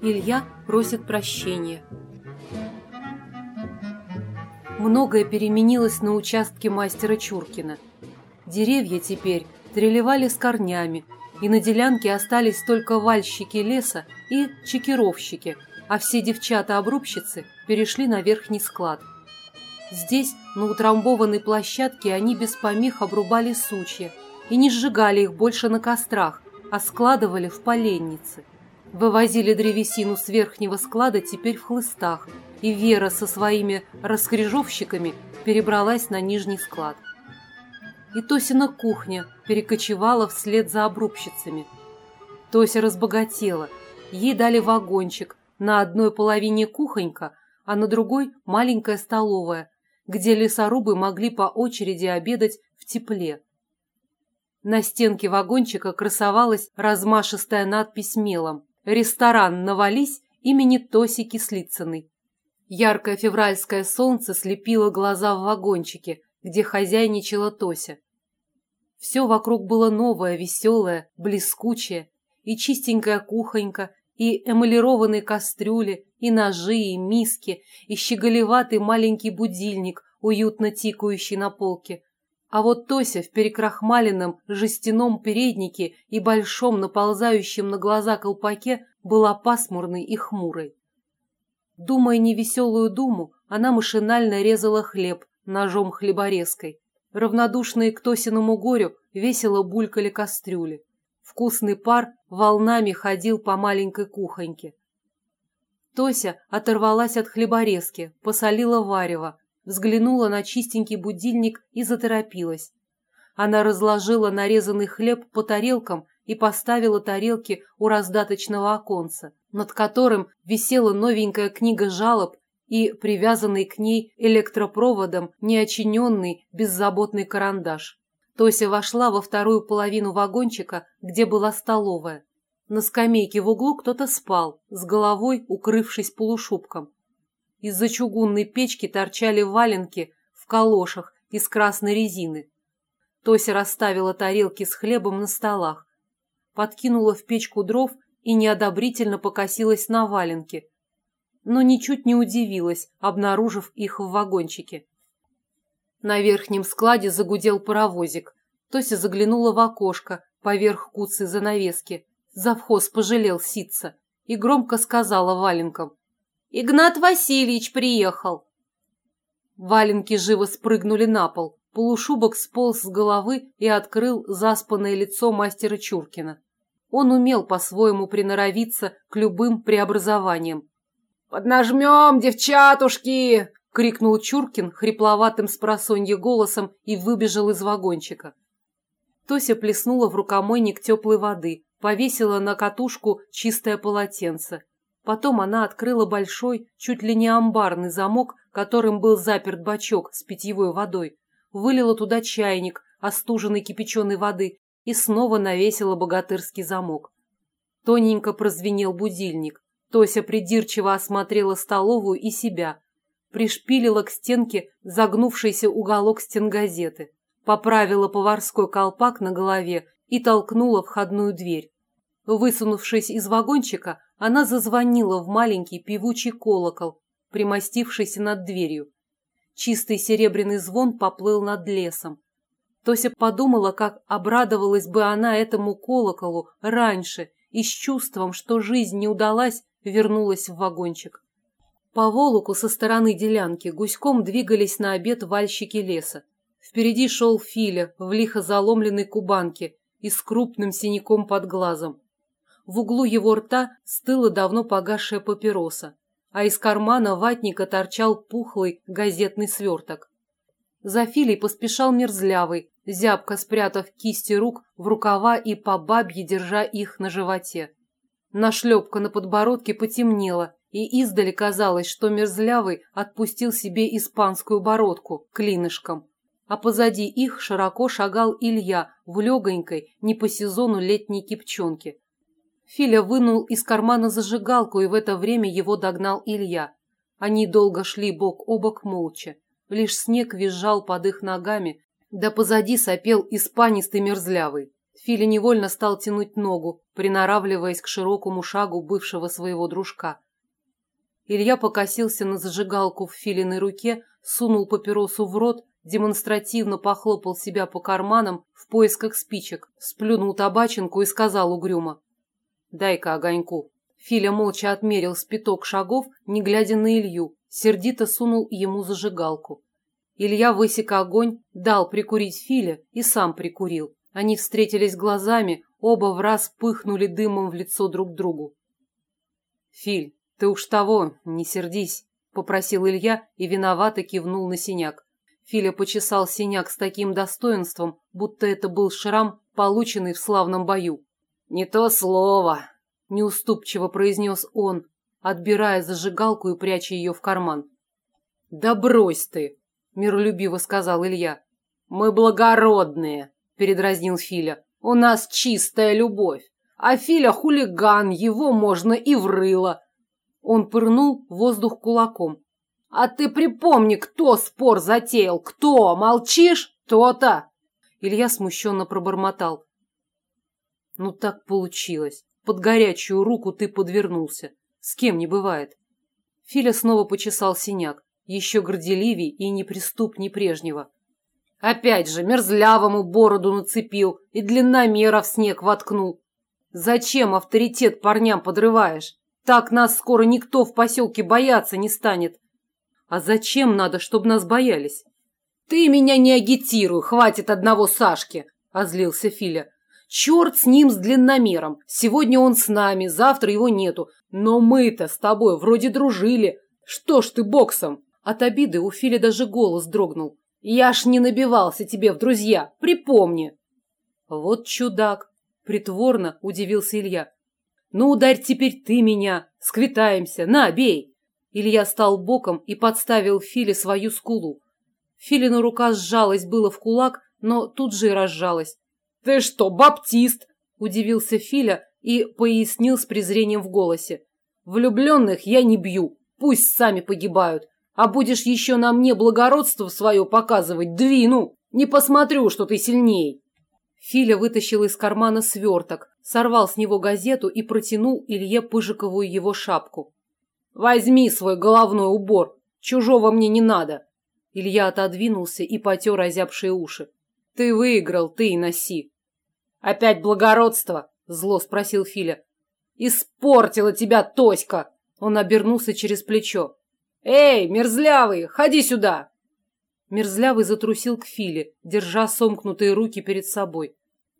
Илья просит прощения. Многое переменилось на участке мастера Чуркина. Деревья теперь трелевали с корнями, и на делянке остались только вальщики леса и чекировщики, а все девчата-обрубщицы перешли на верхний склад. Здесь, на утрамбованной площадке, они без помех обрубали сучья и не сжигали их больше на кострах, а складывали в поленницы. Вывозили древесину с верхнего склада теперь в хлыстах, и Вера со своими раскрежовщиками перебралась на нижний склад и Тосина кухня перекочевала вслед за обрубщицами. Тося разбогатела. Ей дали вагончик, на одной половине кухонька, а на другой маленькая столовая, где лесорубы могли по очереди обедать в тепле. На стенке вагончика красовалась размашистая надпись мелом «Ресторан «Навались» имени Тоси Кислицыной». Яркое февральское солнце слепило глаза в вагончике, где хозяйничала Тося. Все вокруг было новое, веселое, блескучее, и чистенькая кухонька, и эмалированные кастрюли, и ножи, и миски, и щеголеватый маленький будильник, уютно тикающий на полке. А вот Тося в перекрахмаленном жестяном переднике и большом наползающем на глаза колпаке была пасмурной и хмурой. Думая невеселую думу, она машинально резала хлеб, ножом хлеборезкой. Равнодушные к Тосиному горю весело булькали кастрюли. Вкусный пар волнами ходил по маленькой кухоньке. Тося оторвалась от хлеборезки, посолила варево, взглянула на чистенький будильник и заторопилась. Она разложила нарезанный хлеб по тарелкам и поставила тарелки у раздаточного оконца, над которым висела новенькая книга жалоб и привязанный к ней электропроводом неочиненный беззаботный карандаш. Тося вошла во вторую половину вагончика, где была столовая. На скамейке в углу кто-то спал, с головой укрывшись полушубком. Из-за чугунной печки торчали валенки в калошах из красной резины. Тося расставила тарелки с хлебом на столах, подкинула в печку дров и неодобрительно покосилась на валенки, но ничуть не удивилась, обнаружив их в вагончике. На верхнем складе загудел паровозик. Тося заглянула в окошко поверх куцы занавески. Завхоз пожалел ситца и громко сказала валенкам. «Игнат Васильевич приехал!» Валенки живо спрыгнули на пол. Полушубок сполз с головы и открыл заспанное лицо мастера Чуркина. Он умел по-своему приноровиться к любым преобразованиям. «Поднажмем, девчатушки!» — крикнул Чуркин хрипловатым спросонье голосом и выбежал из вагончика. Тося плеснула в рукомойник теплой воды, повесила на катушку чистое полотенце. Потом она открыла большой, чуть ли не амбарный замок, которым был заперт бачок с питьевой водой, вылила туда чайник остуженной кипяченой воды и снова навесила богатырский замок. Тоненько прозвенел будильник. Тося придирчиво осмотрела столовую и себя, пришпилила к стенке загнувшийся уголок стенгазеты, поправила поварской колпак на голове и толкнула входную дверь. Высунувшись из вагончика, она зазвонила в маленький певучий колокол, примостившийся над дверью. Чистый серебряный звон поплыл над лесом. Тося подумала, как обрадовалась бы она этому колоколу раньше и с чувством, что жизнь не удалась, вернулась в вагончик. По Волоку со стороны делянки гуськом двигались на обед вальщики леса. Впереди шел Филя в лихо заломленной кубанке и с крупным синяком под глазом. В углу его рта стыла давно погасшая папироса, а из кармана ватника торчал пухлый газетный сверток. За Филей поспешал мерзлявый, зябко спрятав кисти рук в рукава и по бабье держа их на животе. Нашлепка на подбородке потемнела, и издали казалось, что мерзлявый отпустил себе испанскую бородку клинышком. А позади их широко шагал Илья в легонькой, не по сезону летней кипчонке. Филя вынул из кармана зажигалку, и в это время его догнал Илья. Они долго шли бок о бок молча. Лишь снег визжал под их ногами, да позади сопел испанистый мерзлявый. Филя невольно стал тянуть ногу, приноравливаясь к широкому шагу бывшего своего дружка. Илья покосился на зажигалку в Филиной руке, сунул папиросу в рот, демонстративно похлопал себя по карманам в поисках спичек, сплюнул табачинку и сказал угрюмо. «Дай-ка огоньку». Филя молча отмерил спиток шагов, не глядя на Илью, сердито сунул ему зажигалку. Илья высек огонь, дал прикурить Филя и сам прикурил. Они встретились глазами, оба в раз пыхнули дымом в лицо друг другу. «Филь, ты уж того, не сердись», — попросил Илья и виновато кивнул на синяк. Филя почесал синяк с таким достоинством, будто это был шрам, полученный в славном бою. «Не то слово», неуступчиво произнес он, отбирая зажигалку и пряча ее в карман. «Да брось ты!» – миролюбиво сказал Илья. «Мы благородные!» – передразнил Филя. «У нас чистая любовь, а Филя хулиган, его можно и врыло!» Он пырнул воздух кулаком. «А ты припомни, кто спор затеял! Кто? Молчишь? То-то!» Илья смущенно пробормотал. «Ну так получилось. Под горячую руку ты подвернулся. С кем не бывает. Филя снова почесал синяк, еще горделивей и неприступней прежнего. Опять же, мерзлявому бороду нацепил и длинномера в снег воткнул. Зачем авторитет парням подрываешь? Так нас скоро никто в поселке бояться не станет. А зачем надо, чтобы нас боялись? Ты меня не агитируй, хватит одного Сашки, озлился Филя. Черт с ним, с длинномером. Сегодня он с нами, завтра его нету. Но мы-то с тобой вроде дружили. Что ж ты боксом? От обиды у Фили даже голос дрогнул. Я ж не набивался тебе в друзья, припомни. Вот чудак. Притворно удивился Илья. Ну, ударь теперь ты меня. Сквитаемся. На, бей. Илья стал боком и подставил Филе свою скулу. Филина рука сжалась было в кулак, но тут же и разжалась. «Ты что, баптист?» – удивился Филя и пояснил с презрением в голосе. «Влюбленных я не бью, пусть сами погибают. А будешь еще на мне благородство свое показывать, двину, не посмотрю, что ты сильней». Филя вытащил из кармана сверток, сорвал с него газету и протянул Илье Пыжикову его шапку. «Возьми свой головной убор, чужого мне не надо». Илья отодвинулся и потер озябшие уши. «Ты выиграл, ты и носи». «Опять благородство?» – зло спросил Филя. «Испортила тебя Тоська!» Он обернулся через плечо. «Эй, мерзлявый, ходи сюда!» Мерзлявый затрусил к Филе, держа сомкнутые руки перед собой.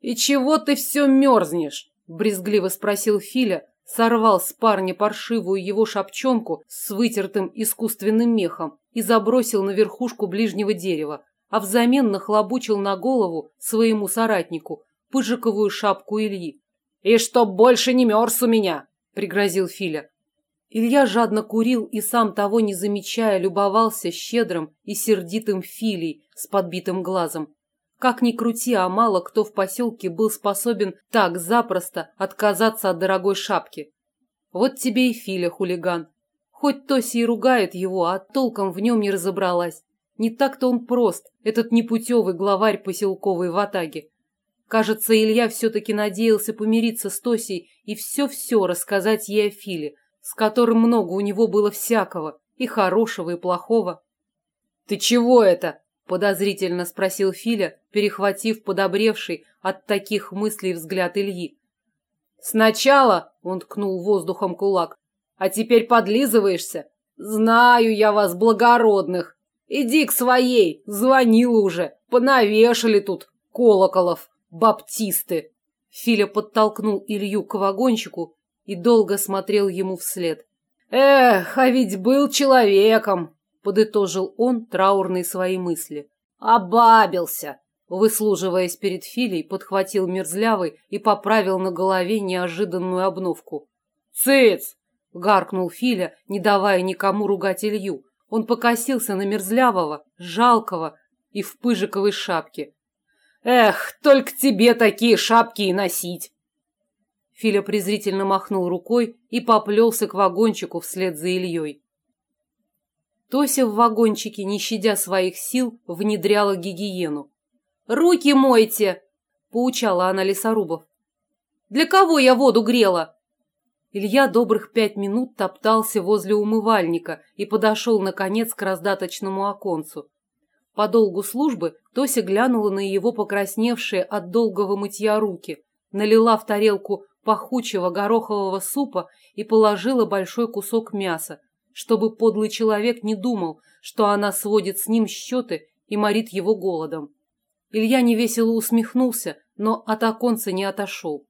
«И чего ты все мерзнешь?» – брезгливо спросил Филя, сорвал с парня паршивую его шапчонку с вытертым искусственным мехом и забросил на верхушку ближнего дерева, а взамен нахлобучил на голову своему соратнику пыжиковую шапку Ильи. «И чтоб больше не мерз у меня!» – пригрозил Филя. Илья жадно курил и, сам того не замечая, любовался щедрым и сердитым Филей с подбитым глазом. Как ни крути, а мало кто в поселке был способен так запросто отказаться от дорогой шапки. Вот тебе и Филя, хулиган. Хоть Тоси и ругает его, а толком в нем не разобралась. Не так-то он прост, этот непутевый главарь поселковой ватаги. Кажется, Илья все-таки надеялся помириться с Тосей и все-все рассказать ей о Филе, с которым много у него было всякого, и хорошего, и плохого. «Ты чего это?» – подозрительно спросил Филя, перехватив подобревший от таких мыслей взгляд Ильи. «Сначала», – он ткнул воздухом кулак, – «а теперь подлизываешься? Знаю я вас, благородных. Иди к своей, звонила уже, понавешали тут колоколов». Баптисты!» Филя подтолкнул Илью к вагончику и долго смотрел ему вслед. «Эх, а ведь был человеком!» – подытожил он траурные свои мысли. «Обабился!» Выслуживаясь перед Филей, подхватил мерзлявый и поправил на голове неожиданную обновку. «Цыц!» – гаркнул Филя, не давая никому ругать Илью. Он покосился на мерзлявого, жалкого и в пыжиковой шапке. Эх, только тебе такие шапки и носить. Филя презрительно махнул рукой и поплелся к вагончику вслед за Ильей. Тося в вагончике, не щадя своих сил, внедряла гигиену. «Руки мойте!» поучала она лесорубов. «Для кого я воду грела?» Илья добрых пять минут топтался возле умывальника и подошел, наконец, к раздаточному оконцу. По долгу службы Тося глянула на его покрасневшие от долгого мытья руки, налила в тарелку пахучего горохового супа и положила большой кусок мяса, чтобы подлый человек не думал, что она сводит с ним счеты и морит его голодом. Илья невесело усмехнулся, но от оконца не отошел.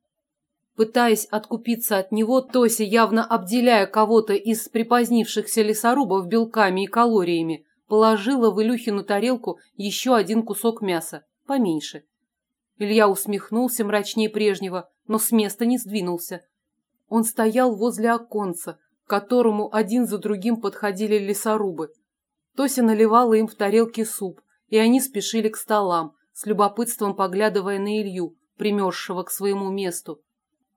Пытаясь откупиться от него, Тося, явно обделяя кого-то из припозднившихся лесорубов белками и калориями, положила в Илюхину тарелку еще один кусок мяса, поменьше. Илья усмехнулся мрачнее прежнего, но с места не сдвинулся. Он стоял возле оконца, к которому один за другим подходили лесорубы. Тося наливала им в тарелки суп, и они спешили к столам, с любопытством поглядывая на Илью, примерзшего к своему месту.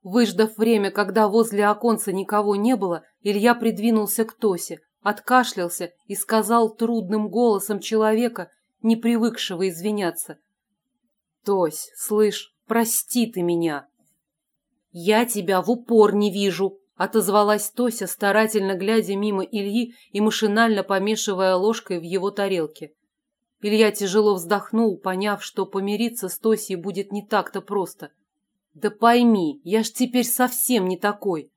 Выждав время, когда возле оконца никого не было, Илья придвинулся к Тосе, откашлялся и сказал трудным голосом человека, не привыкшего извиняться. «Тось, слышь, прости ты меня!» «Я тебя в упор не вижу!» — отозвалась Тося, старательно глядя мимо Ильи и машинально помешивая ложкой в его тарелке. Илья тяжело вздохнул, поняв, что помириться с Тосей будет не так-то просто. «Да пойми, я ж теперь совсем не такой!»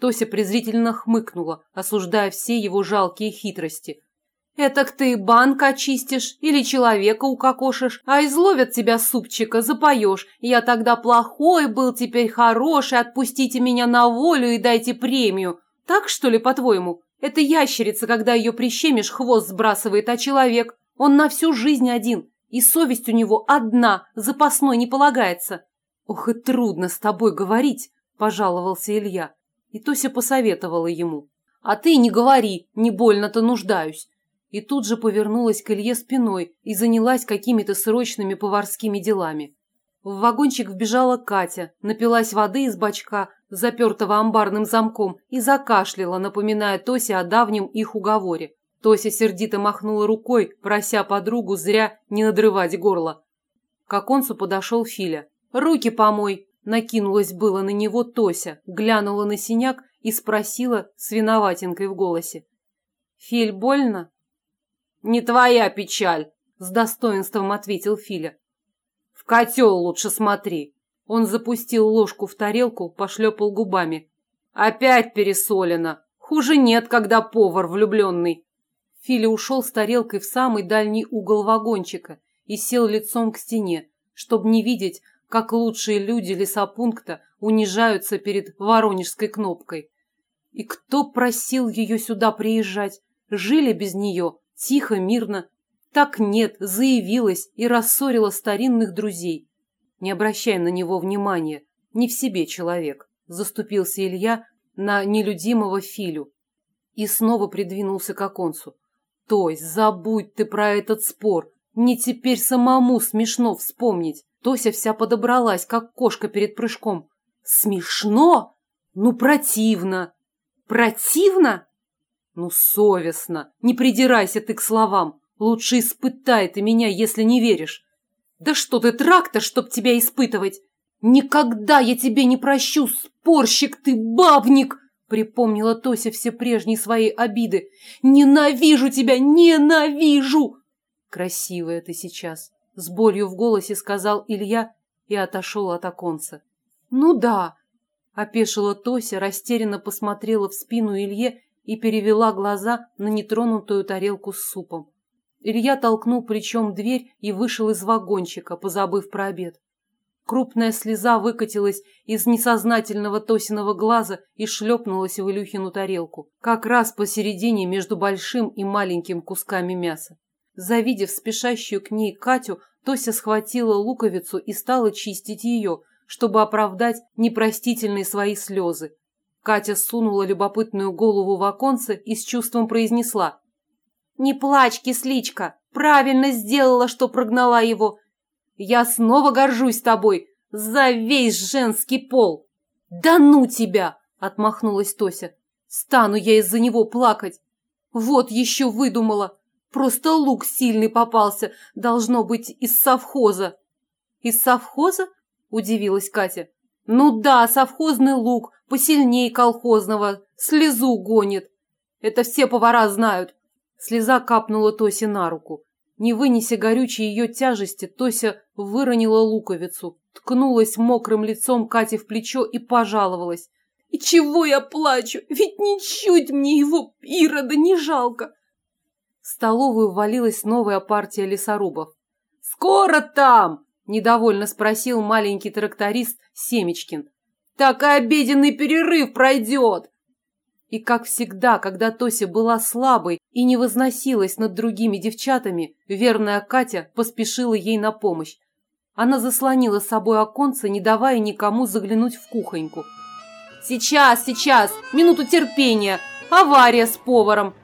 Тося презрительно хмыкнула, осуждая все его жалкие хитрости. «Этак ты банк очистишь или человека укокошишь, а изловят тебя супчика, запоешь. Я тогда плохой был, теперь хороший, отпустите меня на волю и дайте премию. Так, что ли, по-твоему? Это ящерица, когда ее прищемишь, хвост сбрасывает, а человек, он на всю жизнь один, и совесть у него одна, запасной не полагается». «Ох и трудно с тобой говорить», – пожаловался Илья. И Тося посоветовала ему. «А ты не говори, не больно-то нуждаюсь». И тут же повернулась к Илье спиной и занялась какими-то срочными поварскими делами. В вагончик вбежала Катя, напилась воды из бачка, запертого амбарным замком, и закашляла, напоминая Тосе о давнем их уговоре. Тося сердито махнула рукой, прося подругу зря не надрывать горло. К оконцу подошел Филя. «Руки помой!» Накинулась было на него Тося, глянула на синяк и спросила с виноватинкой в голосе. «Филь, больно?» «Не твоя печаль», — с достоинством ответил Филя. «В котел лучше смотри». Он запустил ложку в тарелку, пошлепал губами. «Опять пересолено. Хуже нет, когда повар влюбленный». Филя ушел с тарелкой в самый дальний угол вагончика и сел лицом к стене, чтобы не видеть, как лучшие люди лесопункта унижаются перед воронежской кнопкой. И кто просил ее сюда приезжать? Жили без нее, тихо, мирно. Так нет, заявилась и рассорила старинных друзей. Не обращай на него внимания, не в себе человек, заступился Илья на нелюдимого Филю и снова придвинулся к оконцу. Той, забудь ты про этот спор, мне теперь самому смешно вспомнить. Тося вся подобралась, как кошка перед прыжком. Смешно? Ну, противно. Противно? Ну, совестно. Не придирайся ты к словам. Лучше испытай ты меня, если не веришь. Да что ты, трактор, чтоб тебя испытывать? Никогда я тебе не прощу, спорщик ты, бабник! Припомнила Тося все прежние свои обиды. Ненавижу тебя, ненавижу! Красивая ты сейчас. С болью в голосе сказал Илья и отошел от оконца. «Ну да!» – опешила Тося, растерянно посмотрела в спину Илье и перевела глаза на нетронутую тарелку с супом. Илья толкнул плечом дверь и вышел из вагончика, позабыв про обед. Крупная слеза выкатилась из несознательного Тосиного глаза и шлепнулась в Илюхину тарелку, как раз посередине между большим и маленьким кусками мяса. Завидев спешащую к ней Катю, Тося схватила луковицу и стала чистить ее, чтобы оправдать непростительные свои слезы. Катя сунула любопытную голову в оконце и с чувством произнесла. «Не плачь, кисличка! Правильно сделала, что прогнала его! Я снова горжусь тобой за весь женский пол!» «Да ну тебя!» – отмахнулась Тося. «Стану я из-за него плакать! Вот еще выдумала! Просто лук сильный попался, должно быть, из совхоза. Из совхоза? удивилась Катя. «Ну да, совхозный лук, посильнее колхозного, слезу гонит. Это все повара знают». Слеза капнула Тосе на руку. Не вынеся горючей ее тяжести, Тося выронила луковицу, ткнулась мокрым лицом Кате в плечо и пожаловалась. «И чего я плачу? Ведь ничуть мне его, Ирода, не жалко!» В столовую ввалилась новая партия лесорубов. «Скоро там!» – недовольно спросил маленький тракторист Семечкин. «Так и обеденный перерыв пройдет!» И, как всегда, когда Тося была слабой и не возносилась над другими девчатами, верная Катя поспешила ей на помощь. Она заслонила с собой оконце, не давая никому заглянуть в кухоньку. «Сейчас, сейчас! Минуту терпения! Авария с поваром!